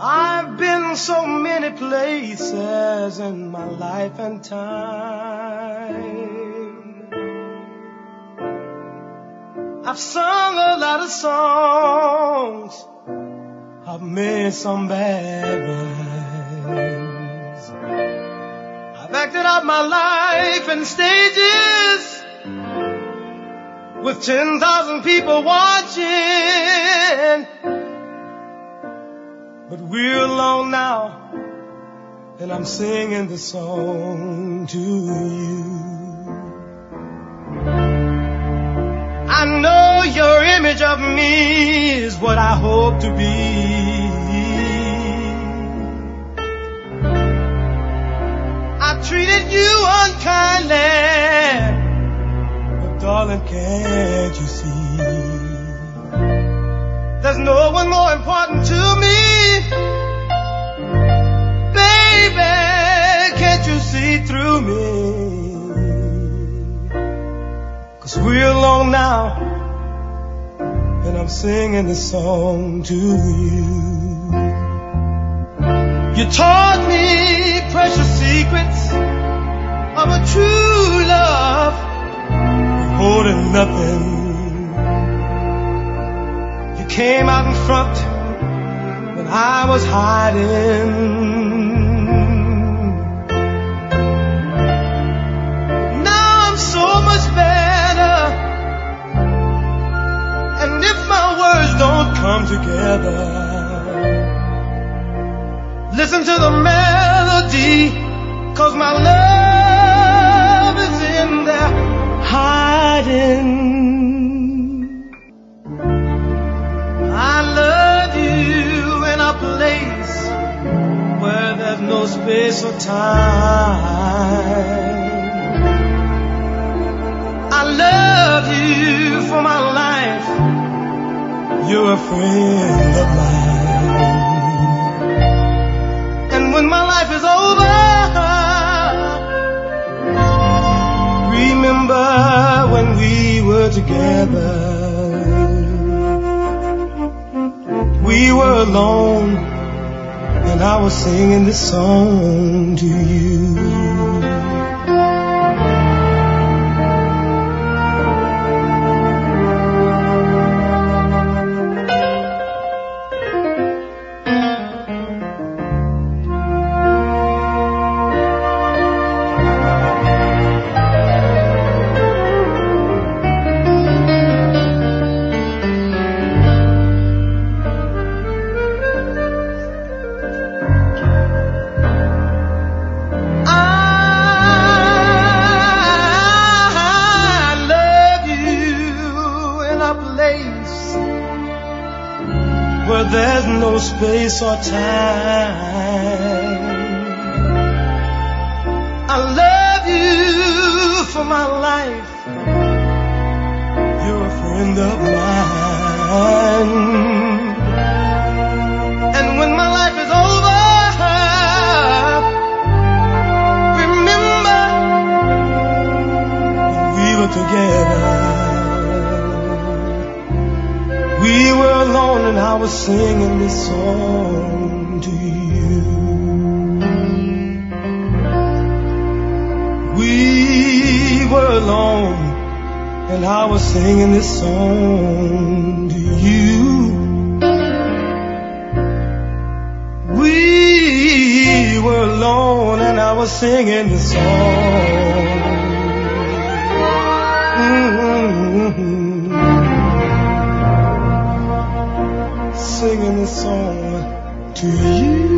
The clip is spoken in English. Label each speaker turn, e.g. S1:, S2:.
S1: I've been so many places in my life and time. I've sung a lot of songs. I've made some bad rhymes. I've acted out my life in stages with 10,000 people watching. But we're alone now, and I'm singing this song to you. I know your image of me is what I hope to be. I treated you unkindly, but darling, can't you see? There's no one more important to me. Through me? Cause we're alone now, and I'm singing this song to you. You taught me precious secrets of a true love, holding nothing You came out in front when I was hiding. Come together, listen to the melody, cause my love is in there hiding. I love you in a place where there's no space or time. You're a friend of mine. And when my life is over, remember when we were together. we were alone and I was singing this song to you. Space or time. I love you for my life. You're a friend of mine. We were alone and I was singing this song to you. We were alone and I was singing this song to you. We were alone and I was singing this song. To you.